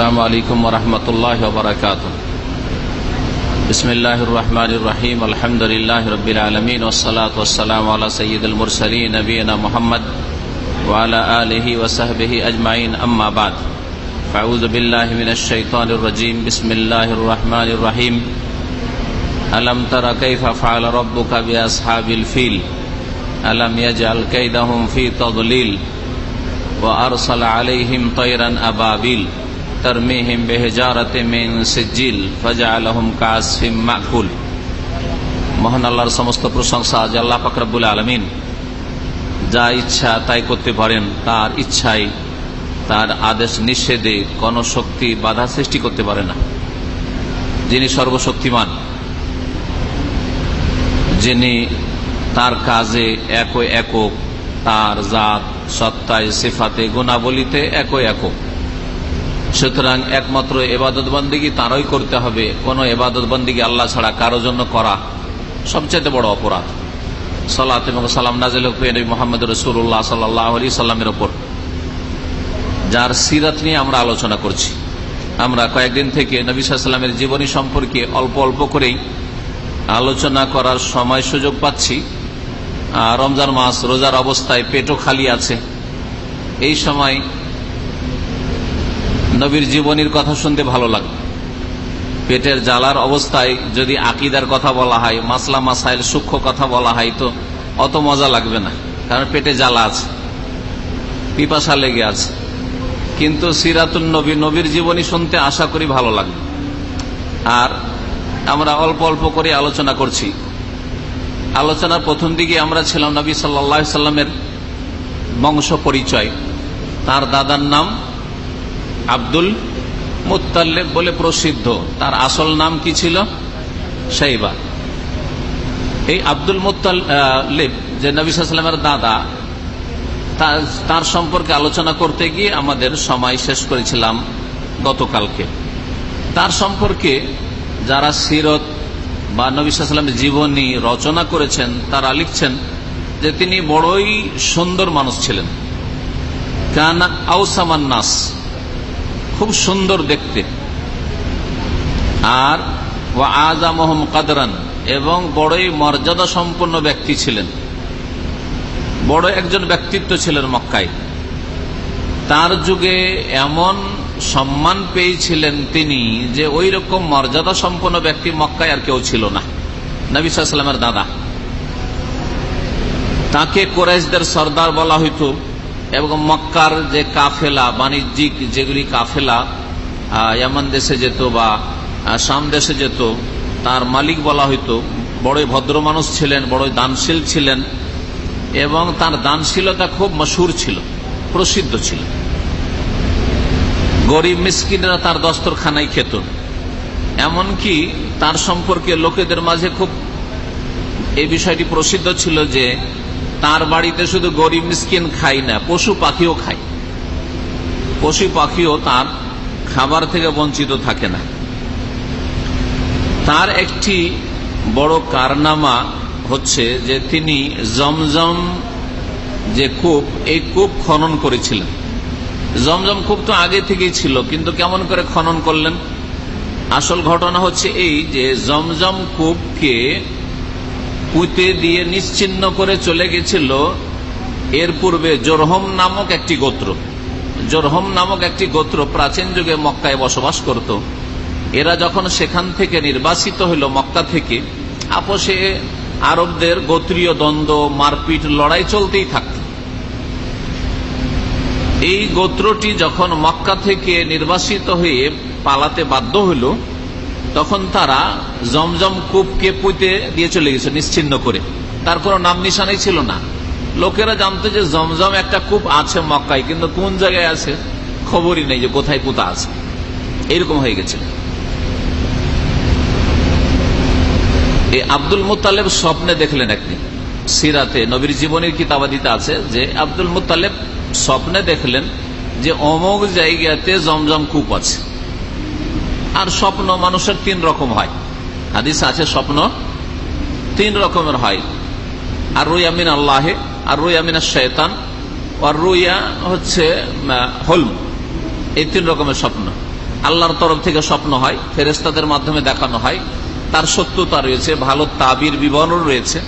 السلام عليكم ورحمة الله وبركاته. بسم الله الرحمن الرحيم. الحمد لله رب العالمين والصلاة والسلام على سيد المرسلين نبينا محمد وعلى آله وصحبه أجمعين. أما بعد فأعوذ بالله من الشيطان الرجيم. بسم الله الرحمن الرحيم. ألم تر كيف فعل ربك بأصحاب الفيل؟ ألم يجعل كيدهم في تضليل؟ وأرسل عليهم طيرا أبابيل. ترميهم بهجارة من سجيل فجعلهم كعصف مأكول মহান আল্লাহর সমস্ত প্রশংসা যে আল্লাহ ফাকরাবুল আলমিন যা ইচ্ছা তাই করতে পারেন তার ইচ্ছাই তার আদেশ নিষেধে কোন শক্তি বাধা সৃষ্টি করতে পারে না যিনি সর্বশক্তিমান যিনি তার কাজে এক একক তার জাত সত্তায় সিফাতে গুণাবলিতে এক একক সুতরাং একমাত্র এবাদত বন্দিগি তারই করতে হবে। কোন এবাদত বন্দিগি আল্লাহ ছাড়া কারও জন্য করা সবচেয়ে বড় অপরাধ। সালাত এবং সালাম নাজিল মোহাম্মদ রসুল্লাহ সাল্লাহ আলি সাল্লামের ওপর যার সিরাত নিয়ে আমরা আলোচনা করছি। আমরা কয়েকদিন থেকে নবী সাল্লামের জীবনী সম্পর্কে অল্প অল্প করেই আলোচনা করার সময় সুযোগ পাচ্ছি। রমজান মাস রোজার অবস্থায় পেটও খালি আছে। এই সময় নবীর জীবনীর কথা শুনতে ভালো লাগে পেটের জ্বালার অবস্থায় যদি আকিদার কথা বলা হয়, মাসলা মাসাইল, সূক্ষ্ম কথা বলা হয়, তো অত মজা লাগবে না, কারণ পেটে জ্বালা আছে, পিপাসা লেগে আছে। কিন্তু সিরাতুল নবী, নবীর জীবনী শুনতে আশা করি ভালো লাগবে। আর আমরা অল্প অল্প করে আলোচনা করছি। আলোচনার প্রথম দিকে আমরা ছিলাম নবী সাল্লা সাল্লামের বংশ পরিচয়। তার দাদার নাম আব্দুল মুতাল্লেব বলে প্রসিদ্ধ। তার আসল নাম কি ছিল? সাইবা এই আব্দুল মুতাল্লেব যে নবী সাল্লামের দাদা, তার সম্পর্কে আলোচনা করতে গিয়ে আমাদের সময় শেষ করেছিলাম গতকালকে। তার সম্পর্কে যারা সিরত বা নবী সাল্লামের জীবনী রচনা করেছেন, তারা লিখছেন যে তিনি বড়ই সুন্দর মানুষ ছিলেন। কানা আউসামান নাস খুব সুন্দর দেখতে। আর আজা মোহাম কাদরান, এবং বড়ই মর্যাদা সম্পন্ন ব্যক্তি ছিলেন। বড় একজন ব্যক্তিত্ব ছিলেন মক্কায়। তার যুগে এমন সম্মান পেয়েছিলেন তিনি যে ওই রকম মর্যাদা সম্পন্ন ব্যক্তি মক্কায় আর কেউ ছিল না। নবী সাল্লামের দাদা। তাকে কোরাইশদের সর্দার বলা হইত। এবং মক্কার যে কাফেলা, বাণিজ্যিক যেগুলি কাফেলা ইয়ামান দেশে যেত বা শাম দেশে যেত, তার মালিক বলা হইতো। বড়ই ভদ্র মানুষ ছিলেন, বড়ই দানশীল ছিলেন এবং তার দানশীলতা খুব মশুর ছিল, প্রসিদ্ধ ছিল। গরিব মিসকিনরা তার দস্তরখানায় খেত। এমনকি তার সম্পর্কে লোকেদের মাঝে খুব এই বিষয়টি প্রসিদ্ধ ছিল যে তার বাড়িতে শুধু গরিব মিসকিন খাই না, পশু পাখিও খায় পশু পাখিও তার খাবার থেকে বঞ্চিত থাকে না। তার একটি বড় কারনামা হচ্ছে যে তিনি জমজম যে কূপ, এই কূপ খনন করেছিলেন। জমজম কূপ তো আগে থেকেই ছিল, কিন্তু কেমন করে খনন করলেন? আসল ঘটনা হচ্ছে এই যে জমজম কূপকে পুঁতে দিয়ে নিশ্চিন্ন করে চলে গেছিল এর পূর্বে জোরহম নামক একটি গোত্র। জোরহম নামক একটি গোত্র প্রাচীন যুগে মক্কায় বসবাস করত। এরা যখন সেখান থেকে নির্বাসিত হইল মক্কা থেকে, আপোষে আরবদের গোত্রীয় দ্বন্দ্ব, মারপিট, লড়াই চলতেই থাকত। এই গোত্রটি যখন মক্কা থেকে নির্বাসিত হয়ে পালাতে বাধ্য হইল তখন তারা জমজম কূপকে পুঁতে দিয়ে চলে গেছে, নিশ্চিন্ন করে। তার কোনো নাম নিশানাই ছিল না। লোকেরা জানতো যে জমজম একটা কূপ আছে মক্কায়, কিন্তু কোন জায়গায় আছে খবরই নেই যে কোথায় পুঁতা আছে। এরকম হয়ে গেছে। আব্দুল মুতালেব স্বপ্নে দেখলেন একদিন, সিরাতে। নবীর জীবনের কিতাবাদিতে আছে যে আব্দুল মুতালেব স্বপ্নে দেখলেন যে অমোক জায়গাতে জমজম কূপ আছে। আর স্বপ্ন মানুষের তিন রকম হয়। হাদিস আছে স্বপ্ন তিন রকমের হয়। আর রুইয়ামিন আল্লাহে আর রুইয়ামিনা শৈতান আর রুইয়া হচ্ছে হলম। এই তিন রকমের স্বপ্ন। আল্লাহর তরফ থেকে স্বপ্ন হয় ফেরেস্তাদের মাধ্যমে দেখানো হয়। তার সত্যতা রয়েছে, ভালো তাবির বিবরণ রয়েছে।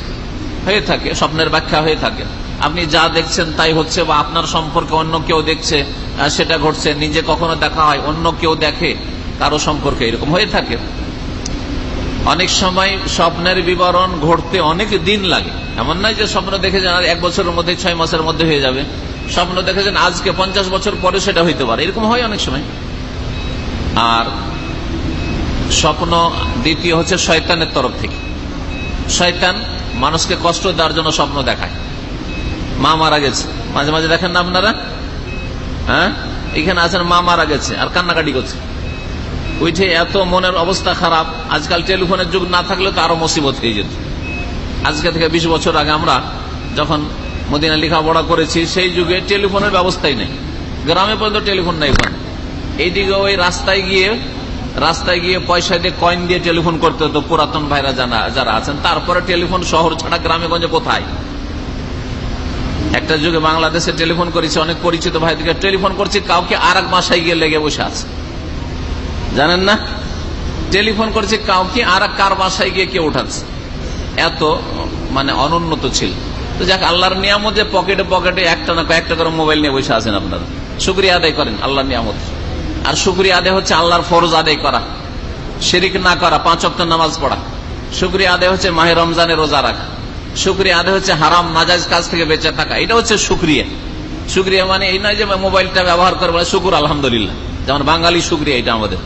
হয়ে থাকে, স্বপ্নের ব্যাখ্যা হয়ে থাকে। আপনি যা দেখছেন তাই হচ্ছে বা আপনার সম্পর্কে অন্য কেউ দেখছে সেটা ঘটছে, নিজে কখনো দেখা হয়, অন্য কেউ দেখে। কারও সম্পর্কে এরকম হয়ে থাকে। অনেক সময় স্বপ্নের বিবরণ ঘটতে অনেক দিন লাগে। এমন নয় যে স্বপ্ন দেখেছেন এক বছরের মধ্যে, ছয় মাসের মধ্যে হয়ে যাবে। স্বপ্ন দেখে দেখেছেন আজকে পঞ্চাশ বছর পরে সেটা হইতে পারে। এরকম হয় অনেক সময়। আর স্বপ্ন দ্বিতীয় হচ্ছে শয়তানের তরফ থেকে। শয়তান মানুষকে কষ্ট দেওয়ার জন্য স্বপ্ন দেখায়। মা মারা গেছে। মাঝে মাঝে দেখেন না আপনারা? হ্যাঁ? এখানে আছেন, মা মারা গেছে, আর কান্নাকাটি করছে। উঠে এত মনের অবস্থা খারাপ, আজকাল টেলিফোনের যুগ না থাকলে তো আরও মুসিবত হয়ে যেত। আজকে থেকে বিশ বছর আগে আমরা যখন মদিনা লেখাপড়া করেছি, সেই যুগে টেলিফোনের ব্যবস্থাই নেই। গ্রামে পর্যন্ত টেলিফোন নেই ওখানে। এইদিকে ওই রাস্তায় গিয়ে রাস্তায় গিয়ে পয়সা দিয়ে কয়েন দিয়ে টেলিফোন করতে হতো পুরাতন ভাইরা জানা, যারা আছেন। তারপরে টেলিফোন শহর ছাড়া গ্রামে গঞ্জে কোথায়? একটা যুগে বাংলাদেশে টেলিফোন করেছি, অনেক পরিচিত ভাই টেলিফোন করছি, কাউকে আর এক বাসায় গিয়ে লেগে বসে আছে। জানেন না? টেলিফোন করছে কাউকে, আর কার বাসায় গিয়ে কে উঠাচ্ছে। এত মানে অনুন্নত ছিল। তো যাক, আল্লাহর নিয়ামত যে পকেটে পকেটে একটা না কয়েকটা করে মোবাইল নিয়ে বসে আছেন আপনারা। শুক্রিয়া আদায় করেন আল্লাহর নিয়ামত। আর শুক্রিয়া আদায় হচ্ছে আল্লাহর ফরজ আদায় করা। শিরিক না করা, পাঁচ অক্ট নামাজ পড়া। শুক্রিয়া আদায় হচ্ছে মাহে রমজানের রোজা রাখা। শুক্রিয়া আদায় হচ্ছে হারাম নাজাজ কাজ থেকে বেঁচে থাকা। এটা হচ্ছে শুক্রিয়া। শুক্রিয়া মানে এই নয় যে মোবাইলটা ব্যবহার করে বলে, শুকুর, আলহামদুলিল্লাহ। যেমন বাঙালি শুক্রিয়া এটা আমাদের।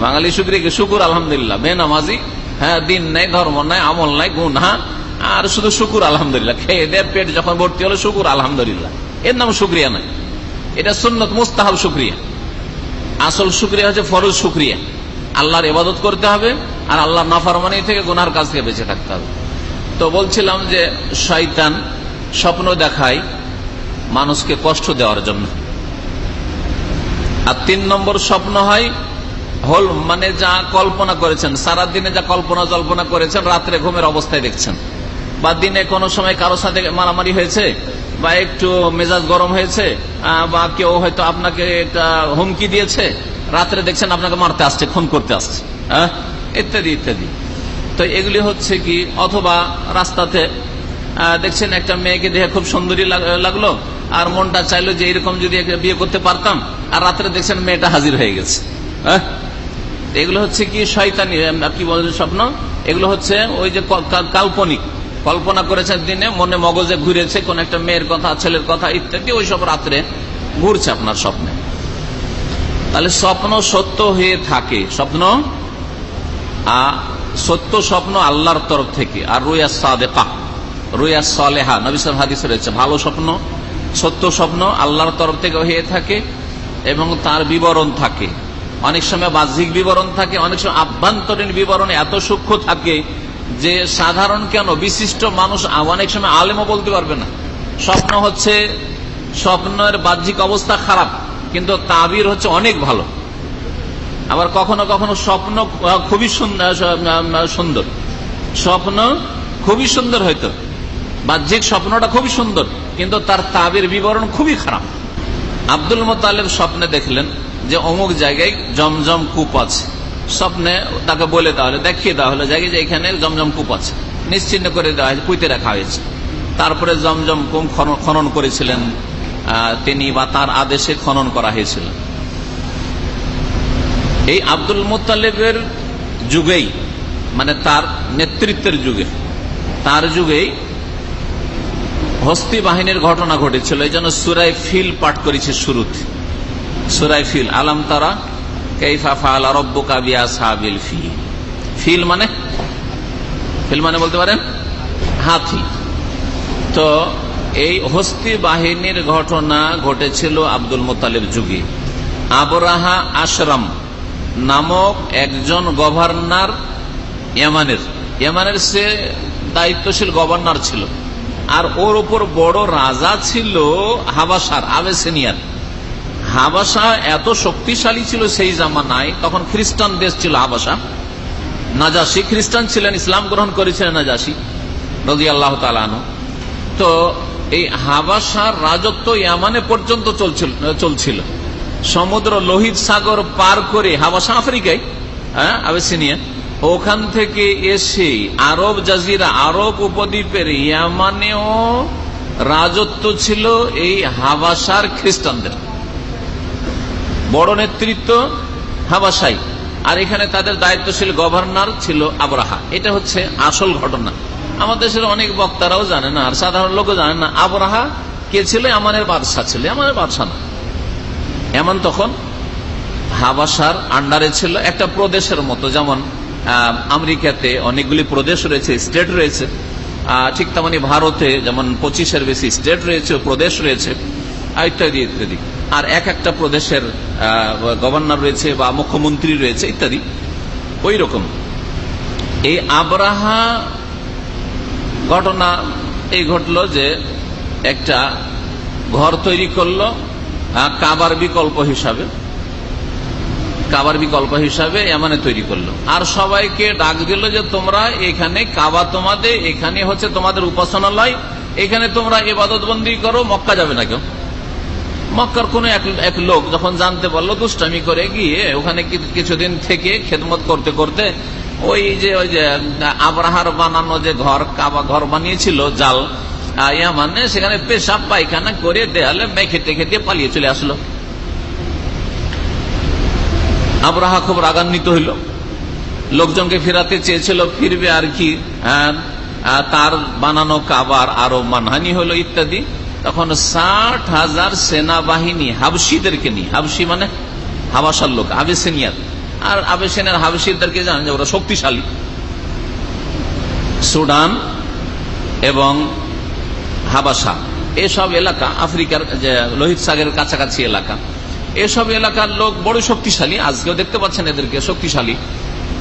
বাঙালি শুক্রিয়া কি শুকুর, আলহামদুলিল্লাহ। বেনামাজি হ্যাঁ দিন নাই, ধর্ম নাই, আমল নাই, গুণ হ্যাঁ আর শুধু শুকুর, আলহামদুলিল্লাহ। খেয়ে দেয় পেট যখন ভর্তি হলো, শুকুর, আলহামদুলিল্লাহ। এর নাম শুক্রিয়া নাই। এটা সুন্নত মুস্তাহাব শুক্রিয়া। আসল শুক্রিয়া হচ্ছে ফরজ শুক্রিয়া। আল্লাহর ইবাদত করতে হবে, আর আল্লাহ নাফারমানি থেকে গুনার কাছ থেকে বেঁচে থাকতে হবে। তো বলছিলাম যে, শয়তান স্বপ্ন দেখায় মানুষকে কষ্ট দেওয়ার জন্য। আর তিন নম্বর স্বপ্ন হয় হল মানে যা কল্পনা করেছেন সারা দিনে যা কল্পনা জল্পনা করেছেন, রাত্রে ঘুমের অবস্থায় দেখছেন। বা দিনে কোনো সময় কারও সাথে মারামারি হয়েছে, বা একটু মেজাজ গরম হয়েছে বা কেউ হয়তো আপনাকে হুমকি দিয়েছে, রাত্রে দেখছেন আপনাকে মারতে আসছে, খুন করতে আসছে হ্যাঁ ইত্যাদি ইত্যাদি। তো এগুলি হচ্ছে কি, অথবা রাস্তাতে দেখছেন একটা মেয়েকে দেখে খুব সুন্দরী লাগল, আর মনটা চাইলো যে এরকম যদি বিয়ে করতে পারতাম, আর রাত্রে দেখছেন মেয়েটা হাজির হয়ে গেছে হ্যাঁ এগুলো হচ্ছে কি শয়তানি কি বলেন স্বপ্ন? এগুলো হচ্ছে ওই যে কাল্পনিক। কল্পনা করেছেন দিনে মনে মগজে ঘুরেছে, কোন একটা মেয়ের কথা, ছেলের কথা, ইত্যাদি, ওই সব রাত্রে ঘুরছে আপনার স্বপ্নে। তাহলে স্বপ্ন সত্য হয়ে থাকে। স্বপ্ন? সত্য স্বপ্ন আল্লাহর তরফ থেকে। আর রুয়া সাদেকা, রুয়া সালেহা নবিসাম হাদিস রয়েছে, ভালো স্বপ্ন, সত্য স্বপ্ন আল্লাহর তরফ থেকে হয়ে থাকে এবং তার বিবরণ থাকে। অনেক সময় বাহ্যিক বিবরণ থাকে, অনেক সময় আভ্যন্তরীণ বিবরণ এত সূক্ষ্ম থাকে যে সাধারণ কেন? বিশিষ্ট মানুষ অনেক সময় আলেমও বলতে পারবে না। স্বপ্ন হচ্ছে, স্বপ্নের বাহ্যিক অবস্থা খারাপ, কিন্তু তাবির হচ্ছে অনেক ভালো। আবার কখনো কখনো স্বপ্ন খুবই সুন্দর। স্বপ্ন খুবই সুন্দর হয়তো। বাহ্যিক স্বপ্নটা খুবই সুন্দর, কিন্তু তার তাবির বিবরণ খুবই খারাপ। আব্দুল মোতালেব স্বপ্নে দেখলেন যে অমুক জায়গায় জমজম কূপ আছে। স্বপ্নে তাকে বলে দেওয়া হলো, দেখিয়ে দেওয়া হলো জায়গায় যে এখানে জমজম কূপ আছে। নিশ্চিন্ন করে দেওয়া হয়েছে, পুঁতে রাখা হয়েছে। তারপরে জমজম কুম খনন করেছিলেন তিনি বা তার আদেশে খনন করা হয়েছিল। এই আব্দুল মোতালেবের যুগেই মানে তার নেতৃত্বের যুগে, তার যুগেই হস্তি বাহিনীর ঘটনা ঘটেছিল। এই জন্য সুরাই ফিল পাঠ করেছে শুরুতে। সুরাই ফিল, আলাম তারা কাইফা ফাআলা রাব্বুকা বিআসহাবিল ফিল। ফিল মানে? ফিল মানে বলতে পারেন? হাতি। তো এই হস্তি বাহিনীর ঘটনা ঘটেছিল আব্দুল মোতালেব যুগে। আবরাহা আশরাম নামক একজন গভর্নর ইয়ামানের। ইয়ামানের সে দায়িত্বশীল গভর্নর ছিল। আর ওর উপর বড় রাজা ছিল হাবাসার, আবেসেনিয়ার। হাবাসা এত শক্তিশালী ছিল সেই জামানায়, তখন খ্রিস্টান দেশ ছিল হাবাসা। নাজাসি, খ্রিস্টান ছিলেন, ইসলাম গ্রহণ করেছিলেন নাজাসি নদী আল্লাহ তালানো তো এই হাবাসার রাজত্ব ইয়ামানে পর্যন্ত চলছিল চলছিল। সমুদ্র লোহিত সাগর পার করে হাবাসা আফ্রিকায় হ্যাঁ আবেসিনিয়া, ওখান থেকে এসে আরব জাজিরা, আরব উপদ্বীপের ইয়ামানেও রাজত্ব ছিল এই হাবাসার খ্রিস্টানদের। বড় নেতৃত্ব হাবাসাই আর এখানে তাদের দায়িত্বশীল গভর্নর ছিল আবরাহা। এটা হচ্ছে আসল ঘটনা। আমাদের দেশের অনেক বক্তারাও জানে না, আর সাধারণ লোকও জানে না, আবরাহা কে ছিল? আমানের বাদশাহ ছিল। আমানের বাদশাহ না। এমন তখন হাবাসার আন্ডারে ছিল একটা প্রদেশের মতো। যেমন আমেরিকাতে অনেকগুলি প্রদেশ রয়েছে, স্টেট রয়েছে। ঠিক তেমনি ভারতে যেমন পঁচিশের বেশি স্টেট রয়েছে, প্রদেশ রয়েছে ইত্যাদি ইত্যাদি। আর এক একটা প্রদেশের গভর্নর রয়েছে বা মুখ্যমন্ত্রী রয়েছে ইত্যাদি। ওই রকম এই আবরাহা ঘটনা, এই ঘটলো যে একটা ঘর তৈরি করল কাবার বিকল্প হিসাবে। কাবার বিকল্প হিসাবে এমন তৈরি করল। আর সবাইকে ডাক দিল যে তোমরা এখানে কাবা তোমাদের, এখানে হচ্ছে তোমাদের উপাসনালয়, এখানে তোমরা এবাদত বন্দি করো, মক্কা যাবে না কেউ। মক্কার কোন এক লোক যখন জানতে পারল, দুষ্টামি করে গিয়ে ওখানে কিছুদিন থেকে খেদমত করতে করতে ওই যে ওই যে, আবরাহার বানানো যে ঘর, কাবা ঘর বানিয়েছিল, জাল মানে সেখানে পেশাব, পায়খানা করে দেয়ালে মেখে টেখে দিয়ে পালিয়ে চলে আসলো। আবরাহা খুব রাগান্বিত হইল। লোকজনকে ফেরাতে চেয়েছিল, ফিরবে আর কি তার বানানো কাবার আরও মানহানি হলো ইত্যাদি। তখন ষাট হাজার সেনাবাহিনী হাবসিদেরকে নিয়ে হাবসি মানে হাবাসার লোক, আবেসেনিয়ার। আর আবেসেনের হাবসিদেরকে জানেন যে ওরা শক্তিশালী। সুডান এবং হাবাসা। এসব এলাকা আফ্রিকার, যে লোহিত সাগরের কাছাকাছি এলাকা। এসব এলাকার লোক বড় শক্তিশালী, আজকেও দেখতে পাচ্ছেন এদেরকে শক্তিশালী।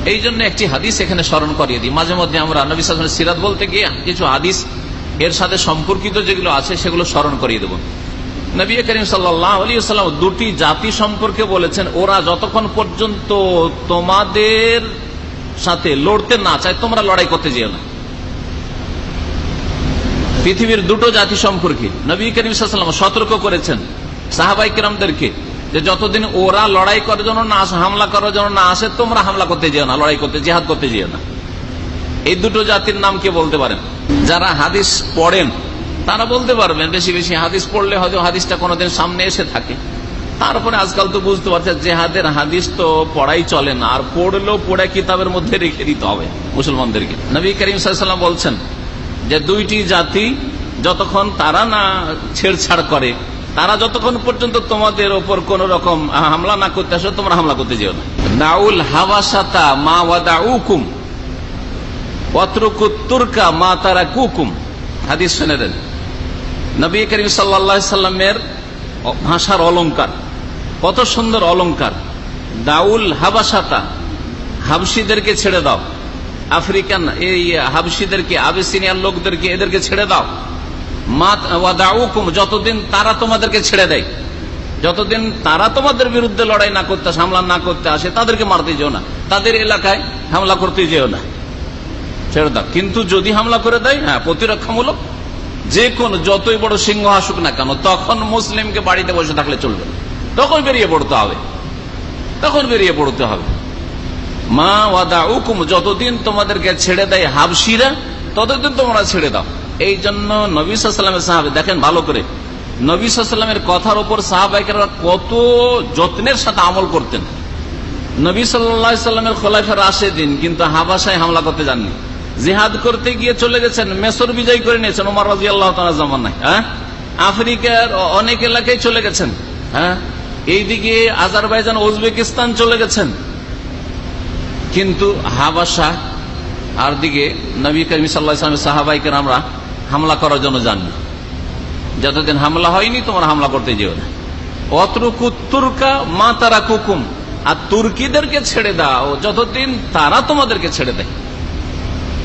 এই জন্য একটি হাদিস এখানে স্মরণ করিয়ে দিই। মাঝে মধ্যে আমরা নবী সিরাত বলতে গিয়ে কিছু হাদিস এর সাথে সম্পর্কিত যেগুলো আছে, সেগুলো স্মরণ করিয়ে দেব। নবী করিম সাল্লাম দুটি জাতি সম্পর্কে বলেছেন, ওরা যতক্ষণ পর্যন্ত তোমাদের সাথে লড়তে না চায়, তোমরা লড়াই করতে যেও না। পৃথিবীর দুটো জাতি সম্পর্কে নবী করিম সাল্লাম সতর্ক করেছেন সাহাবাই কিরামদেরকে যে যতদিন ওরা লড়াই করার জন্য না আসে, হামলা করার জন্য না আসে, তোমরা হামলা করতে যেও না, লড়াই করতে, জেহাদ করতে যেও না। এই দুটো জাতির নাম কে বলতে পারেন? যারা হাদিস পড়েন, তারা বলতে পারবেন, বেশি বেশি হাদিস পড়লে হয়তো হাদিসটা কোনোদিন সামনে এসে থাকে। তারপরে আজকাল তো বুঝতে পারছে জেহাদের হাদিস তো পড়াই চলে না, আর পড়লেও পড়ে কিতাবের মধ্যে রেখে দিতে হবে মুসলমানদেরকে। নবী করিম সাল্লাম বলছেন যে দুইটি জাতি যতক্ষণ তারা না ছেড়ছাড় করে, তারা যতক্ষণ পর্যন্ত তোমাদের ওপর কোন রকম হামলা না করতে আসো, তোমরা হামলা করতে যেও না। মা ওয়াদা মা তারা কুকুম। হাদিস ভাষার অলঙ্কার কত সুন্দর অলঙ্কার দাউল হাবাসাতা হাবসিদেরকে ছেড়ে দাও। আফ্রিকান, এই হাবসিদেরকে আবেসিনিয়ার লোকদেরকে, এদেরকে ছেড়ে দাও। যতদিন তারা তোমাদেরকে ছেড়ে দেয়। যতদিন তারা তোমাদের বিরুদ্ধে লড়াই না করতে, হামলা না করতে আসে, তাদেরকে মারতে যেও না। তাদের এলাকায় হামলা করতে যেও না। ছেড়ে দাও। কিন্তু যদি হামলা করে দেয় হ্যাঁ প্রতিরক্ষামূলক, যে কোন, যতই বড় সিংহ আসুক না কেন, তখন মুসলিমকে বাড়িতে বসে থাকলে চলবে তখন বেরিয়ে পড়তে হবে। তখন বেরিয়ে পড়তে হবে। মা ওয়াদা উকুম যতদিন তোমাদেরকে ছেড়ে দেয় হাবসিরা ততদিন তোমরা ছেড়ে দাও। এই জন্য নবী সাল্লামের সাহাবে, দেখেন ভালো করে, নবী সাল্লামের কথার উপর সাহাবাহিকেরা কত যত্নের সাথে আমল করতেন। নবী সাল্লামের খোলাফের আসে দিন কিন্তু হাবাসায় হামলা করতে যাননি। জিহাদ করতে গিয়ে চলে গেছেন, মেসর বিজয় করে নিয়েছেন, উমার রাজি আল্লাহ জামানায় হ্যাঁ? আফ্রিকার অনেক এলাকায় চলে গেছেন হ্যাঁ? এইদিকে আজারবাইজান, উজবেকিস্তান চলে গেছেন। কিন্তু হাবাসা, আর দিকে নবী করিম সাল্লাহামের সাহাবাইকে আমরা হামলা করার জন্য জানি যতদিন হামলা হয়নি, তোমরা হামলা করতে যেও না। অতরুকু তুর্কা মা তারা কুকুম আর তুর্কিদেরকে ছেড়ে দাও, যতদিন তারা তোমাদেরকে ছেড়ে দেয়।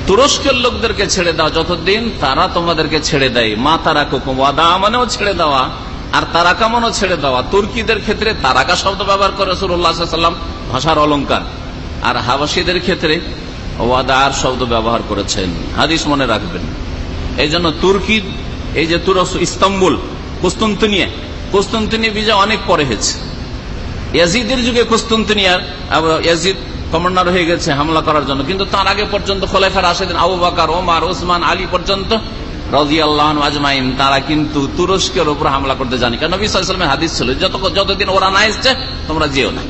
তুরস্কের লোকদেরকে ছেড়ে দাও, যতদিন তারা তোমাদেরকে ছেড়ে দেয়। মা তারা কুকুম, ওয়াদা মানেও ছেড়ে দেওয়া, আর তারাকা মানও ছেড়ে দেওয়া। তুর্কিদের ক্ষেত্রে তারাকা শব্দ ব্যবহার করে সুরুল্লাহাম ভাষার অলঙ্কার আর হাবাসীদের ক্ষেত্রে ওয়াদার শব্দ ব্যবহার করেছেন। হাদিস মনে রাখবেন। এই জন্য তুর্কি, এই যে তুরস্ক, ইস্তাম্বুল, কুস্তন্তনিয়া কুস্তন্তনিয়া বিজয় অনেক পরে হয়েছে। ইয়াজিদের যুগে কুস্তন্তনিয়ার ইয়াজিদ কমান্ডার হয়ে গেছে হামলা করার জন্য। কিন্তু তার আগে পর্যন্ত খোলাফার আসেদিন আবু বাকার, ওমার, ওসমান, আলী পর্যন্ত রাজি আজমাইন, তারা কিন্তু তুরস্কের উপর হামলা করতে জানি। কারণ নবী হাদিস ছিল, যত যতদিন ওরা না এসছে, তোমরা যেও না।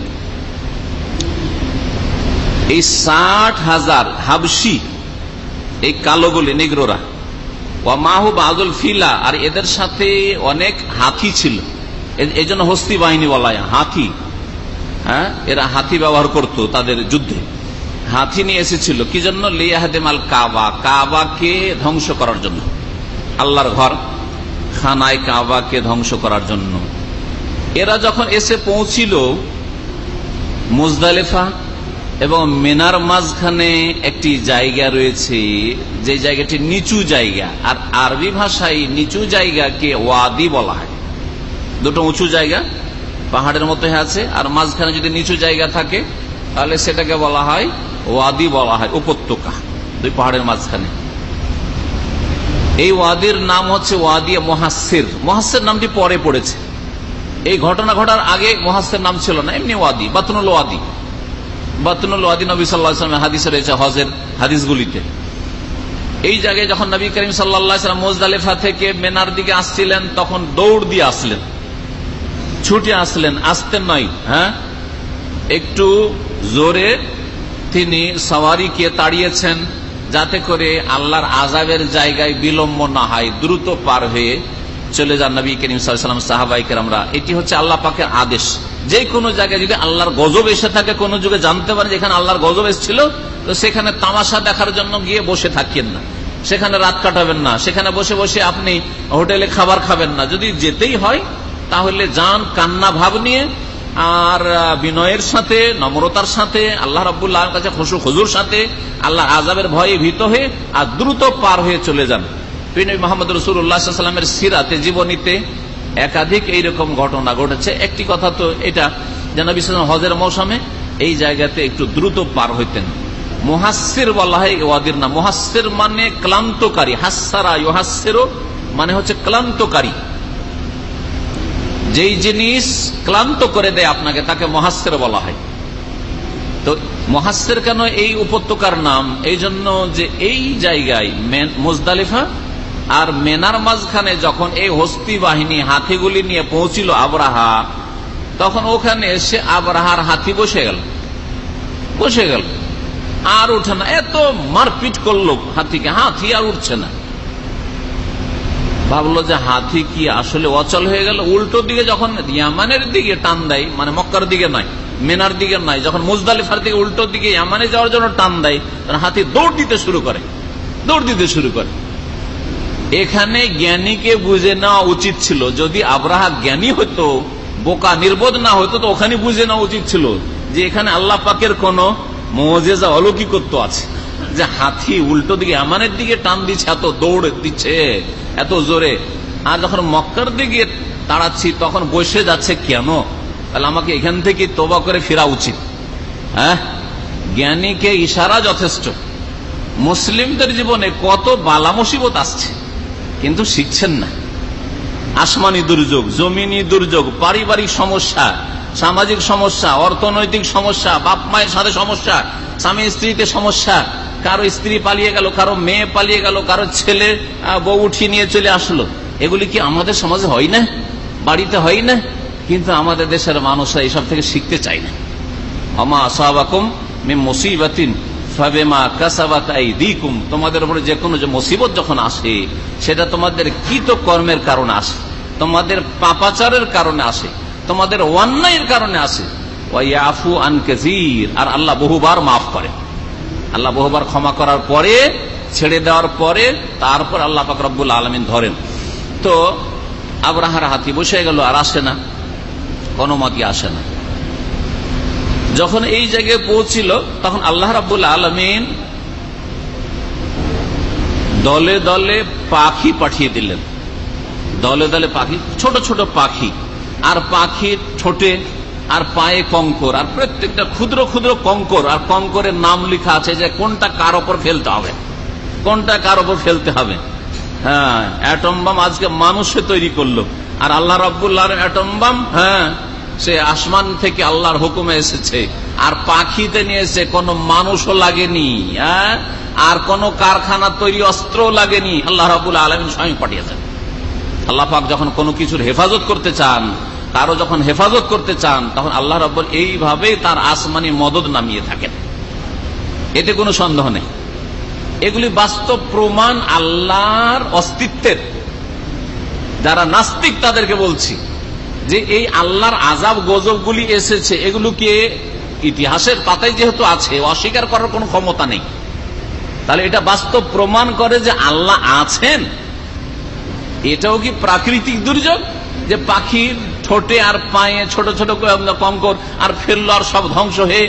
এই ষাট হাজার হাবসি এই কালোগুলি নিগ্রোরা ও মাহু বাজুল ফিলা, আর এদের সাথে অনেক হাতি ছিল। এই জন্য হস্তি বাহিনী বলা হাতি। হ্যাঁ? এরা হাতি ব্যবহার করত তাদের যুদ্ধে। হাতি নিয়ে এসেছিল। কি জন্য? লিয়াহাদেমাল কাবা। কাবাকে ধ্বংস করার জন্য। আল্লাহর ঘর, খানায় কাবাকে ধ্বংস করার জন্য। এরা যখন এসে পৌঁছিল, মুজদালেফা এবং মেনার মাঝখানে একটি জায়গা রয়েছে, যে জায়গাটি নিচু জায়গা। আর আরবি ভাষায় নিচু জায়গাকে ওয়াদি বলা হয়। দুটো উঁচু জায়গা। পাহাড়ের মতো আছে, আর মাঝখানে যদি নিচু জায়গা থাকে, তাহলে সেটাকে বলা হয় ওয়াদি বলা হয়, উপত্যকা, দুই পাহাড়ের মাঝখানে। এই ওয়াদির নাম হচ্ছে ওয়াদিয়া মহাসির মহাসের নামটি পরে পড়েছে। এই ঘটনা ঘটার আগে মহাসের নাম ছিল না, এমনি ওয়াদি, বাতনুল ওয়াদি। বাতনুল ওয়াদি নবী সাল্লাহামের হাদিসে রয়েছে হজের হাদিসগুলিতে। এই জায়গায় যখন নবী করিম সাল্লাম মোজদালেফা থেকে মেনার দিকে আসছিলেন, তখন দৌড় দিয়ে আসলেন। ছুটে আসলেন আসতেন নয় হ্যাঁ? একটু জোরে তিনি সওয়ারিকে তাড়িয়েছেন যাতে করে আল্লাহর আজাবের জায়গায় বিলম্ব না হয়, দ্রুত পার হয়ে চলে যান নবী করিম সাল্লাম সাহাবাইকের আমরা এটি হচ্ছে আল্লাহ পাকের আদেশ। যে কোনো জায়গায় যদি আল্লাহর গজব এসে থাকে, কোন যুগে জানতে পারেন যেখানে আল্লাহর গজব এসেছিল, তো সেখানে তামাশা দেখার জন্য গিয়ে বসে থাকিয়েন না। সেখানে রাত কাটাবেন না। সেখানে বসে বসে আপনি হোটেলে খাবার খাবেন না। যদি যেতেই হয় তাহলে যান, কান্না, ভাব নিয়ে, আর বিনয়ের সাথে, নম্রতার সাথে, আল্লাহ রাবুল্লাহ কাছে খুশু খুজুর সাথে আল্লাহ আজাবের ভয়ে ভীত হয়ে, আর দ্রুত পার হয়ে চলে যান। মোহাম্মদ রসুল্লাহামের সিরাতে, জীবনীতে একাধিক এইরকম ঘটনা ঘটেছে। একটি কথা তো এটা জানাবি হজের মৌসুমে এই জায়গাতে একটু দ্রুত পার হইতেন। মহাসের বলা হয় ওয়াদির না মহাসের মানে ক্লান্তকারী হাসারা ইহাসেরও মানে হচ্ছে ক্লান্তকারী। যেই জিনিস ক্লান্ত করে দেয় আপনাকে, তাকে মহাস্তের বলা হয়। তো মহাস্তের কেন এই উপত্যকার নাম? এই জন্য যে এই জায়গায় মুজদালিফা আর মেনার মাঝখানে যখন এই হস্তি বাহিনী হাতিগুলি নিয়ে পৌঁছিল আবরাহা, তখন ওখানে এসে আবরাহার হাতি বসে গেল। বসে গেল। আর উঠে না, এত মারপিট করল হাতিকে, হাতি আর উঠছে না। ভাবলো যে হাতি কি আসলে অচল হয়ে গেল? উল্টো দিকে যখন ইয়ামানের দিকে টান দেয় মানে মক্কার দিকে নয়, মেনার দিকে নয়, যখন মুজদালিফার দিকে উল্টো দিকে ইয়ামানে যাওয়ার জন্য টান দেয়, তখন হাতি দৌড় দিতে শুরু করে, দৌড় দিতে শুরু করে। এখানে জ্ঞানীকে বুঝে নেওয়া উচিত ছিল, যদি আব্রাহা জ্ঞানী হতো, বোকা নির্বোধ না হতো, তো ওখানে বুঝে নেওয়া উচিত ছিল যে এখানে আল্লাহ পাকের কোন মজেজা অলৌকিকত্ব আছে। যে হাতি উল্টো দিকে আমানের দিকে টান দিচ্ছে এত দৌড় দিচ্ছে, এত জোরে। আর যখন মক্কার দিকে তাড়াচ্ছি, তখন বসে যাচ্ছে কেন? তাহলে আমাকে এখান থেকে তোবা করে ফেরা উচিত। হ্যাঁ? জ্ঞানীকে ইশারা যথেষ্ট। মুসলিমদের জীবনে কত বালা মুসিবত আসছে, কিন্তু শিখছেন না। আসমানি দুর্যোগ, জমিনি দুর্যোগ, পারিবারিক সমস্যা, সামাজিক সমস্যা, অর্থনৈতিক সমস্যা, বাপ মায়ের সাথে সমস্যা, স্বামী স্ত্রীতে সমস্যা কারও স্ত্রী পালিয়ে গেল, কারও মেয়ে পালিয়ে গেল, কারও ছেলে বউ উঠিয়ে নিয়ে চলে আসলো। এগুলি কি আমাদের সমাজে হয় না? বাড়িতে হয় না? কিন্তু আমাদের দেশের মানুষরা এসব থেকে শিখতে চায় না। আমা আসাবাকুম মে মুসিবাতিন তোমাদের উপরে যে কোনো যে মুসিবত যখন আসে, সেটা তোমাদের কৃত কর্মের কারণে আসে, তোমাদের পাপাচারের কারণে আসে, তোমাদের অন্যায়ের কারণে আসে। ওয়াইয়াফু আন আর আল্লাহ বহুবার মাফ করে। আল্লাহ বহুবার ক্ষমা করার পরে, ছেড়ে দেওয়ার পরে, তারপর আল্লাহ পাক রব্বুল আলমিন ধরেন। তো আবরাহার হাতি বসে গেল, আর আসে না। কোনো মতি আসে না। যখন এই জায়গায় পৌঁছিল, তখন আল্লাহ রাবুল আলমিন দলে দলে পাখি পাঠিয়ে দিলেন। দলে দলে পাখি, ছোট ছোট পাখি। আর পাখির ঠোঁটে আর পায়ে কঙ্কর, আর প্রত্যেকটা ক্ষুদ্র ক্ষুদ্র কঙ্কর, আর কঙ্করের নাম লেখা আছে যে কোনটা কার ওপর ফেলতে হবে, কোনটা কার ওপর ফেলতে হবে। হ্যাঁ অ্যাটম বাম আজকে মানুষে তৈরি করল, আর আল্লাহ রব্বুল্লাহ অ্যাটম বাম হ্যাঁ সে আসমান থেকে আল্লাহর হুকুমে এসেছে, আর পাখিতে নিয়ে এসে কোন মানুষও লাগেনি হ্যাঁ আর কোন কারখানা তৈরি অস্ত্র লাগেনি, আল্লাহ রাবুল আলমিন স্বয়ং পাঠিয়েছেন। আল্লাহ পাক যখন কোনো কিছুর হেফাজত করতে চান কারও যখন হেফাজত করতে চান, তখন আল্লাহ রব্বর এইভাবে তার আসমানি মদত নামিয়ে থাকেন। এতে কোনো সন্দেহ নেই। এগুলি বাস্তব প্রমাণ আল্লাহর অস্তিত্বের। যারা নাস্তিক তাদেরকে বলছি যে এই আল্লাহর আজাব গজবগুলি এসেছে, এগুলোকে ইতিহাসের পাতায় যেহেতু আছে, অস্বীকার করার কোনো ক্ষমতা নেই। তাহলে এটা বাস্তব প্রমাণ করে যে আল্লাহ আছেন। এটাও কি প্রাকৃতিক দুর্যোগ? যে পাখির ঠোঁটে আর পায়ে ছোট ছোট কঙ্কর আর ফেলল আর সব ধ্বংস হয়ে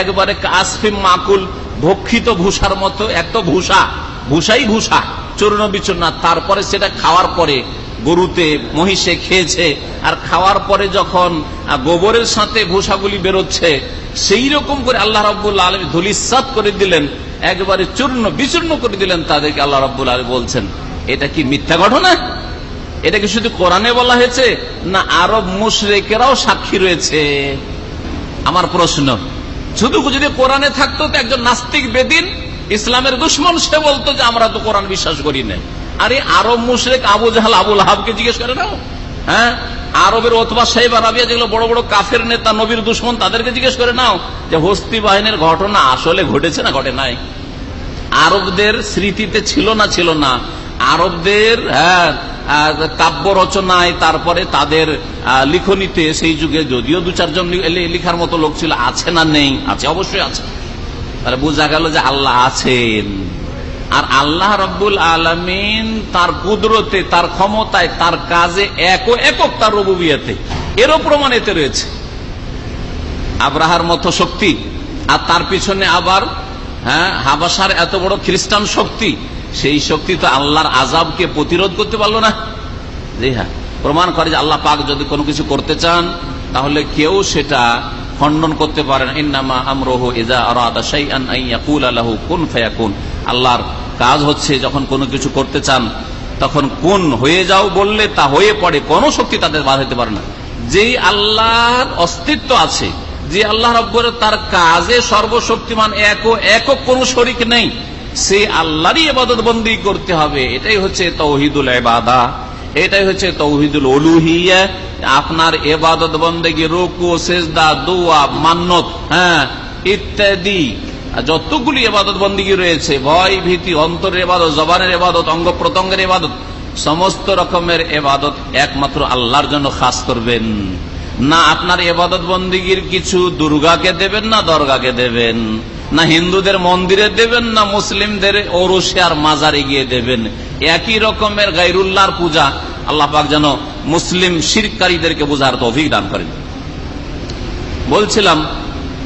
একবারে কাসফিম মাকুল ভক্ষিত ভূষার মতো এক তো ভূষা, ভূষাই ভূষা, চূর্ণ বিচূর্ণ। তারপরে সেটা খাওয়ার পরে গরুতে মহিষে খেয়েছে, আর খাওয়ার পরে যখন গোবরের সাথে ভূষাগুলি বেরোচ্ছে, সেই রকম করে আল্লাহ রব্বুল আলম ধুলিসাত করে দিলেন, একবারে চূর্ণ বিচূর্ণ করে দিলেন তাদেরকে আল্লাহ রব্বুল আলম বলছেন, এটা কি মিথ্যা ঘটনা? এটা কি শুধু কোরআনে বলা হয়েছে না আরব মুশরেকেরাও সাক্ষী রয়েছে? আমার প্রশ্ন, শুধু যদি কোরআনে থাকতো একজন নাস্তিক বেদিন ইসলামের দুশ্মন, সে বলতো যে আমরা তো কোরআন বিশ্বাস করি না আরে আরব মুশরেক আবু জাহাল, আবুল হাবকে জিজ্ঞেস করে নাও। হ্যাঁ? আরবের অথবা সাহেব আরাবিয়া যেগুলো বড় বড় কাফের নেতা, নবীর দুশ্মন, তাদেরকে জিজ্ঞেস করে নাও যে হস্তি বাহিনীর ঘটনা আসলে ঘটেছে না ঘটে নাই? আরবদের স্মৃতিতে ছিল না ছিল না। আরবদের হ্যাঁ কাব্য রচনায় তারপরে তাদের লিখনিতে সেই যুগে যদিও দু চারজন লিখার মতো লোক ছিল, আছে না নেই? আছে, অবশ্যই আছে। তাহলে বোঝা গেল যে আল্লাহ আছেন। আর আল্লাহ রব্বুল আলমিন তার কুদরতে, তার ক্ষমতায়, তার কাজে এক একক তার রবুবিয়াতে, এরও প্রমাণ এতে রয়েছে। আব্রাহার মতো শক্তি, আর তার পিছনে আবার হ্যাঁ হাবাসার এত বড় খ্রিস্টান শক্তি সেই শক্তি তো আল্লাহর আজাবকে প্রতিরোধ করতে পারল না। জি হ্যাঁ প্রমাণ করে যে আল্লাহ পাক যদি কোনো কিছু করতে চান, তাহলে কেউ সেটা খণ্ডন করতে পারেন ইন্নামা আমরোহ ইজা আরাদা আল্লাহর কাজ হচ্ছে যখন কোনো কিছু করতে চান, তখন কোন হয়ে যাও বললে তা হয়ে পড়ে, কোন শক্তি তাদের বাধা দিতে পারে না। যেই আল্লাহর অস্তিত্ব আছে, যে আল্লাহ রব্বর তার কাজে সর্বশক্তিমান এক একক কোন শরিক নেই সে আল্লাহরই এবাদত বন্দি করতে হবে। এটাই হচ্ছে তৌহিদুল এবাদা এটাই হচ্ছে তৌহিদুল অলুহিয়া আপনার এবাদত বন্দেগি, রুকু, সেজদা, দোয়া, মান্নত হ্যাঁ ইত্যাদি। যতগুলি এবাদত বন্দিগি রয়েছে, ভয়, ভীতি, অন্তরের এবাদত জবানের এবাদত অঙ্গ প্রত্যঙ্গের এবাদত সমস্ত রকমের এবাদত একমাত্র আল্লাহর জন্য খাস করবেন। না আপনার এবাদত বন্দীগীর কিছু দুর্গাকে দেবেন, না দরগাকে দেবেন। না হিন্দুদের মন্দিরে দেবেন, না মুসলিমদের ওরসে আর মাজারে গিয়ে দেবেন। একই রকমের গাইরুল্লাহর পূজা আল্লাহ পাক যেন মুসলিম শিরকারীদেরকে বোঝার তো অভিজ্ঞান করেন। বলছিলাম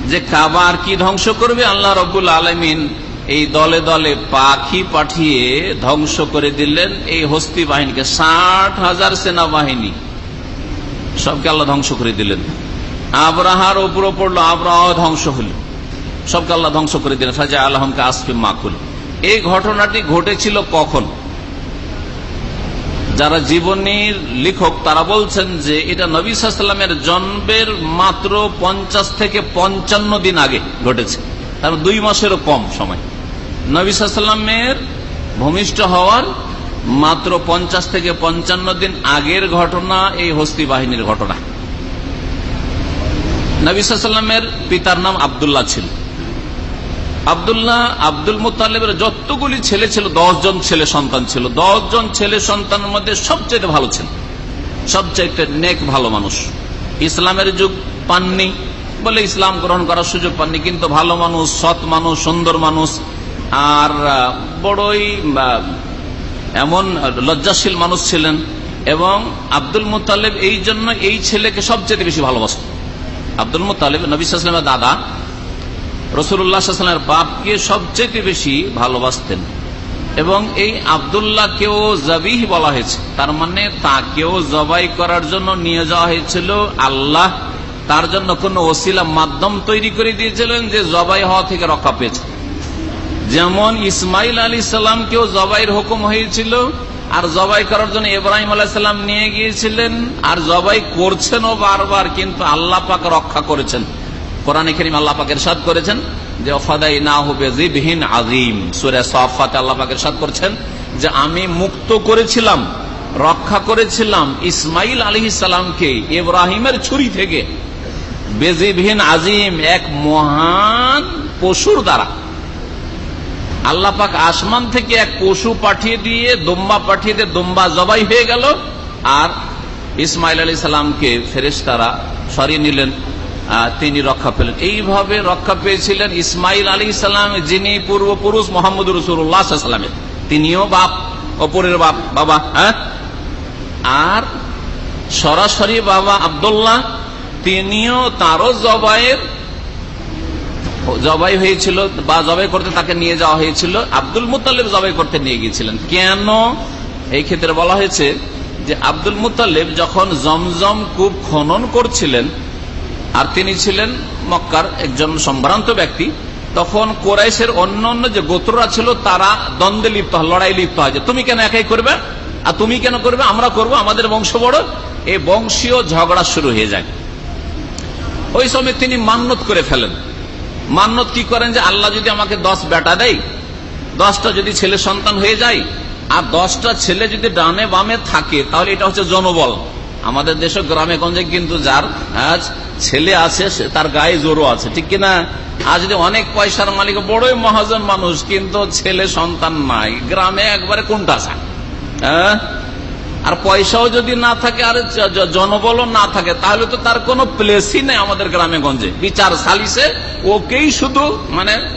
যে কাবার কি ধ্বংস করবে? আল্লাহ রবুল আলমিন এই দলে দলে পাখি পাঠিয়ে ধ্বংস করে দিলেন। এই হস্তি বাহিনীকে ষাট হাজার সেনাবাহিনী সবকে আল্লাহ ধ্বংস করে দিলেন। আবরাহার উপর পড়ল, আবরাহ ধ্বংস হল। সবকে আল্লাহ ধ্বংস করে দিলেন। সাজা আলহমকে আসফি মাকুল। এই ঘটনাটি ঘটেছিল কখন? যারা জীবনীর লেখক, তারা বলছেন যে এটা নবী সাল্লামের জন্মের মাত্র পঞ্চাশ থেকে পঞ্চান্ন দিন আগে ঘটেছে। তার দুই মাসেরও কম সময়। নবী সাল্লামের ভূমিষ্ঠ হওয়ার মাত্র পঞ্চাশ থেকে পঞ্চান্ন দিন আগের ঘটনা, এই হস্তি বাহিনীর ঘটনা। নবী সাল্লামের পিতার নাম আবদুল্লাহ ছিল। আবদুল্লাহ আব্দুল মুতালেবের যতগুলি ছেলে ছিল জন ছেলে সন্তান ছিল। জন ছেলে সন্তানের মধ্যে সবচেয়ে ভালো ছিল সবচেয়ে নেক, ভালো মানুষ। ইসলামের যুগ পাননি বলে ইসলাম গ্রহণ করার সুযোগ পাননি, কিন্তু ভালো মানুষ, সৎ মানুষ, সুন্দর মানুষ, আর বড়ই এমন লজ্জাশীল মানুষ ছিলেন এবং আব্দুল মুতালেব এই জন্য এই ছেলেকে সবচেয়ে বেশি ভালোবাসত। আব্দুল মুতালেব নবী সাল্লামের দাদা। রসুল্লাহামের বাপকে সবচেয়ে বেশি ভালোবাসতেন। এবং এই আবদুল্লাহকেও জবিহ বলা হয়েছে। তার মানে তাকেও জবাই করার জন্য নিয়ে যাওয়া হয়েছিল আল্লাহ। তার জন্য কোন ওসিলা মাধ্যম তৈরি করে দিয়েছিলেন যে জবাই হওয়া থেকে রক্ষা পেয়েছে। যেমন ইসমাইল আলী সাল্লামকেও জবাইয়ের হুকুম হয়েছিল, আর জবাই করার জন্য ইব্রাহিম আলাহিসাল্লাম নিয়ে গিয়েছিলেন, আর জবাই করছেনও বারবার, কিন্তু আল্লাহ পাক রক্ষা করেছেন। কোরআনে করিম আল্লাহ সাদ করেছেন যে অফাদাই না হবে জিবহীন আজিম সুরে সফাতে আল্লাহ সাদ করছেন যে, আমি মুক্ত করেছিলাম, রক্ষা করেছিলাম ইসমাইল আলী সালামকে, ইব্রাহিমের ছুরি থেকে। বেজিবহীন আজিম এক মহান পশুর দ্বারা। আল্লাহ পাক আসমান থেকে এক পশু পাঠিয়ে দিয়ে, দম্বা পাঠিয়ে দিয়ে, দম্বা জবাই হয়ে গেল। আর ইসমাইল আলী সালামকে ফেরেস তারা সরিয়ে নিলেন। তিনি রক্ষা পেলেন। এইভাবে রক্ষা পেয়েছিলেন ইসমাইল আলী সালাম, যিনি পূর্বপুরুষ মোহাম্মদ সাল্লামের তিনিও বাপ অপরের বাপ, বাবা হ্যাঁ? আর সরাসরি বাবা আবদুল্লাহ, তিনিও তারও জবাইয়ের, জবাই হয়েছিল, বা জবাই করতে তাকে নিয়ে যাওয়া হয়েছিল। আব্দুল মুতালেব জবাই করতে নিয়ে গিয়েছিলেন। কেন? এই ক্ষেত্রে বলা হয়েছে যে আব্দুল মুতালেব যখন জমজম কূপ খনন করছিলেন আর তিনি ছিলেন মক্কার একজন সম্ভ্রান্ত ব্যক্তি। তখন কোরাইশের অন্য অন্য যে গোত্ররা ছিল, তারা দ্বন্দ্বে লিপ্ত হয়, লড়াই লিপ্ত হয় যে, তুমি কেন একাই করবে? আর তুমি কেন করবে? আমরা করব, আমাদের বংশ বড়। এই বংশীয় ঝগড়া শুরু হয়ে যায়। ওই সময় তিনি মান্নত করে ফেলেন। মান্নত কি করেন যে, আল্লাহ যদি আমাকে দশ বেটা দেয়, দশটা যদি ছেলে সন্তান হয়ে যায়, আর দশটা ছেলে যদি ডানে বামে থাকে, তাহলে এটা হচ্ছে জনবল। আমাদের দেশে গ্রামে গঞ্জে কিন্তু যার ছেলে আছে তার গায়ে জোরও আছে, ঠিক কিনা? আজ যদি অনেক পয়সার মালিক, বড়ই মহাজন মানুষ, কিন্তু ছেলে সন্তান নাই, গ্রামে একবারে কোনটা আছে? হ্যাঁ? আর পয়সাও যদি না থাকে, আর জ- জ- জনবলও না থাকে, তাহলে তো তার কোনো প্লেসই নেই আমাদের গ্রামে গঞ্জে। বিচার সালিসে ওকেই শুধু মানে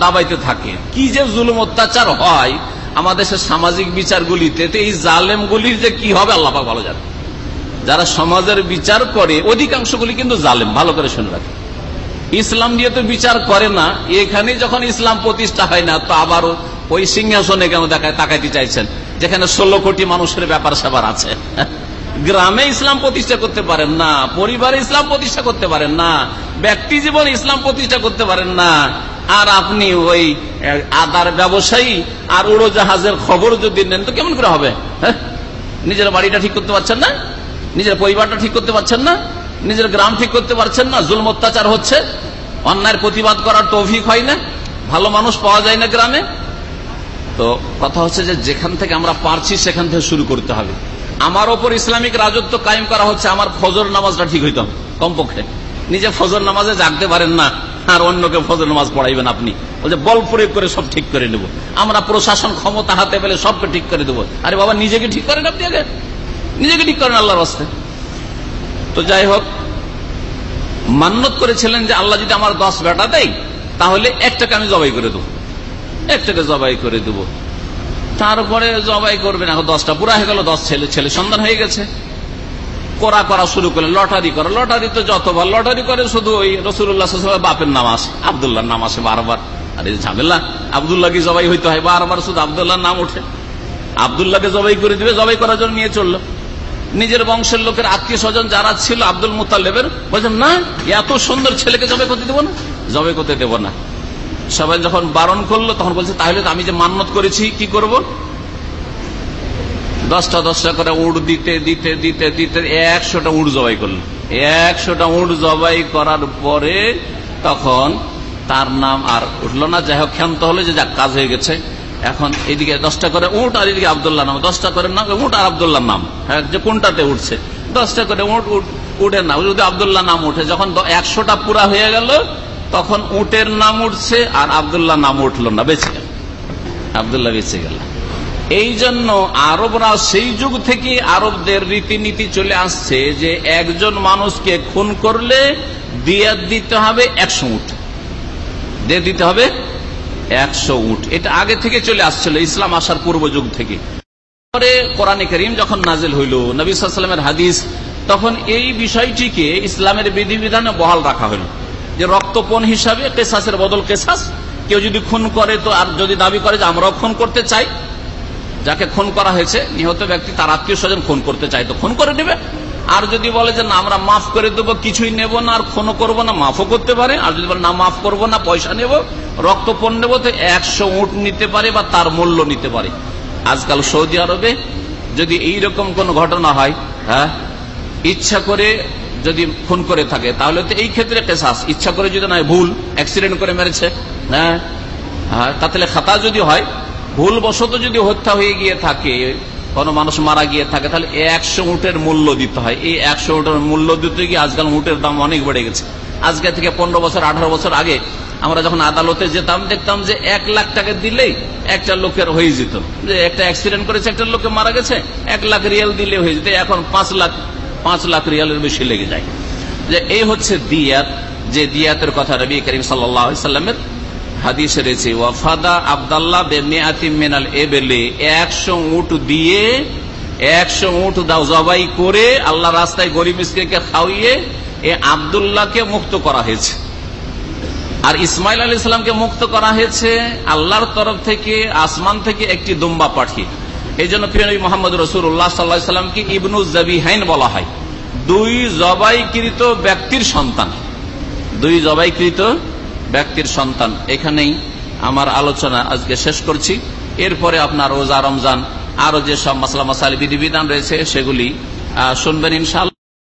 দাবাইতে থাকে। কি যে জুলুম অত্যাচার হয়, আমাদের সামাজিক বিচারগুলিতে এই জালেমগুলির যে কি হবে, আল্লাহ ভালো জানে। যারা সমাজের বিচার করে, অধিকাংশগুলি কিন্তু জালেম, ভালো করে শুনে রাখে। ইসলাম দিয়ে তো বিচার করে না এখানে যখন ইসলাম প্রতিষ্ঠা হয় না, তো আবার ওই সিংহাসনে কেন দেখায় তাকাইতে চাইছেন, যেখানে ষোলো কোটি মানুষের ব্যাপার স্যাপার আছে। গ্রামে ইসলাম প্রতিষ্ঠা করতে পারেন না, পরিবারে ইসলাম প্রতিষ্ঠা করতে পারেন না, ব্যক্তি জীবন ইসলাম প্রতিষ্ঠা করতে পারেন না, আর আপনি ওই আদার ব্যবসায়ী আর উড়োজাহাজের খবর যদি নেন, তো কেমন করে হবে? হ্যাঁ? নিজের বাড়িটা ঠিক করতে পারছেন না? নিজের পরিবারটা ঠিক করতে পারছেন না, নিজের গ্রাম ঠিক করতে পারছেন না, জুলম অত্যাচার হচ্ছে, অন্যায়ের প্রতিবাদ করার তৌফিক হয় না, ভালো মানুষ পাওয়া যায় না গ্রামে। তো কথা হচ্ছে যে যেখান থেকে আমরা পারছি সেখান থেকে শুরু করতে হবে। আমার ওপর ইসলামিক রাজত্ব কায়েম করা হচ্ছে, আমার ফজর নামাজটা ঠিক হইতে হবে কমপক্ষে। নিজে ফজর নামাজে জাগতে পারেন না, আর অন্যকে ফজর নামাজ পড়াইবেন আপনি। বলছে, বল প্রয়োগ করে সব ঠিক করে নেব। আমরা প্রশাসন ক্ষমতা হাতে পেলে সবকে ঠিক করে দেবো। আরে বাবা, নিজেকে ঠিক করেন আপনি আগে। নিজেকে ঠিক করেন আল্লাহর রাস্তায়। তো যাই হোক মান্যত করেছিলেন যে আল্লাহ যদি আমার দশ বেটা দেয়, তাহলে একটাকে আমি জবাই করে দেবো। একটাকে জবাই করে দেব। তারপরে জবাই করবেন, এখন দশটা পুরা হয়ে গেল, দশ ছেলে ছেলে সন্ধান হয়ে গেছে। করা করা শুরু করলেন, লটারি করে। লটারি তো যতবার লটারি করে, শুধু ওই রসুল্লাহ বাপের নাম আসে আবদুল্লাহ নাম আসে বারবার। আরে ঝামেলা, আবদুল্লাহ কি জবাই হইতে হয়? বারবার শুধু আবদুল্লাহ নাম ওঠে। আবদুল্লাহকে জবাই করে দিবে, জবাই করার জন্য নিয়ে চলল। নিজের বংশের লোকের আত্মীয় স্বজন যারা ছিল, আব্দুল মুতালেবের, বলছেন, না এত সুন্দর ছেলেকে জবাই করতে দেবো না? জবাই করতে দেবো না। সবাই যখন বারণ করল, তখন বলছে, তাহলে আমি যে মান্নত করেছি, কি করব? দশটা দশটা করে উড় দিতে দিতে দিতে দিতে একশোটা উড় জবাই করল। একশোটা উড় জবাই করার পরে তখন তার নাম আর উঠল না। যাই হোক, ক্ষান্ত হলো যে যাক, কাজ হয়ে গেছে। এখন এদিকে দশটা করে উঠ আর এদিকে আবদুল্লাহ নাম। দশটা করে নাম উঠ আর আবদুল্লাহ নাম। হ্যাঁ যে কোনটাতে উঠছে? দশটা করে উঠ উঠ না যদি আবদুল্লাহ নাম উঠে, যখন একশোটা পুরা হয়ে গেল, তখন উটের নাম উঠছে আর আবদুল্লাহ নাম উঠল না, বেঁচে গেল। আবদুল্লাহ বেঁচে গেল। এই জন্য আরবরা সেই যুগ থেকে আরবদের রীতিনীতি চলে আসছে যে একজন মানুষকে খুন করলে দিয়াত দিতে হবে একশো উঠ দিয়ে দিতে হবে একশো উঠ। এটা আগে থেকে চলে আসছিল, ইসলাম আসার পূর্ব যুগ থেকে। পরে কোরআনে করিম যখন নাজিল হইল, নবী সাল্লামের হাদিস, তখন এই বিষয়টিকে ইসলামের বিধিবিধানে বহাল রাখা হইল যে রক্তপণ হিসাবে কেসাসের বদল কেসাস, কেউ যদি খুন করে তো আর যদি দাবি করে যে আমরাও খুন করতে চাই, যাকে খুন করা হয়েছে, নিহত ব্যক্তি তার আত্মীয় স্বজন খুন করতে চাই তো খুন করে দেবে। আর যদি বলে যে না, আমরা মাফ করে দেবো, কিছুই নেব না, আর খুনও করব না, মাফও করতে পারে। আর যদি বলে না, মাফ করব না, পয়সা নেব রক্ত রক্তপণ নেব, তো একশো উঠ নিতে পারে বা তার মূল্য নিতে পারে। আজকাল সৌদি আরবে যদি এইরকম কোন ঘটনা হয় হ্যাঁ ইচ্ছা করে যদি খুন করে থাকে, তাহলে তো এই ক্ষেত্রে কেসাস। ইচ্ছা করে যদি নয়, ভুল অ্যাক্সিডেন্ট করে মেরেছে হ্যাঁ হ্যাঁ তাহলে খাতা যদি হয় ভুল বশত যদি হত্যা হয়ে গিয়ে থাকে কোন মানুষ মারা গিয়ে থাকে, তাহলে একশো উটের মূল্য দিতে হয়। এই একশো উটের মূল্য দিতে গিয়ে আজকাল উটের দাম অনেক বেড়ে গেছে। আজকে থেকে পনেরো বছর, আঠারো বছর আগে আমরা যখন আদালতে যেতাম, দেখতাম যে এক লাখ টাকা দিলেই একটা লোকের হয়ে যেত। যে একটা অ্যাক্সিডেন্ট করেছে, একটা লোকে মারা গেছে, এক লাখ রিয়াল দিলে হয়ে যেত। এখন পাঁচ লাখ পাঁচ লাখ রিয়ালের বেশি লেগে যায়। যে এই হচ্ছে দিয়াত, যে দিয়াতের কথা রবি করিম সাল্লামের হাদিসে রয়েছে ওয়াফাদা আবদাল্লাহ মেনাল এবেলে একশো উট দিয়ে, একশো উট দাও জবাই করে আল্লাহ রাস্তায় গরিব মিসকে খাওয়িয়ে এ আবদুল্লাহকে মুক্ত করা হয়েছে। আর ইসমাইল আলী ইসলামকে মুক্ত করা হয়েছে, আল্লাহর তরফ থেকে আসমান থেকে একটি দুম্বা পাঠিয়ে এই জন্য প্রিয় মোহাম্মদ রসুল্লাহ সাল্লাহ সাল্লামকে ইবনু জাবিহাইন বলা হয়। দুই জবাইকৃত ব্যক্তির সন্তান। দুই জবাইকৃত ব্যক্তির সন্তান। এখানেই আমার আলোচনা আজকে শেষ করছি। এরপরে আপনার রোজা রমজান, আরও যে সব মাসলা মাসাল বিধিবিধান রয়েছে সেগুলি শুনবেন ইনশাল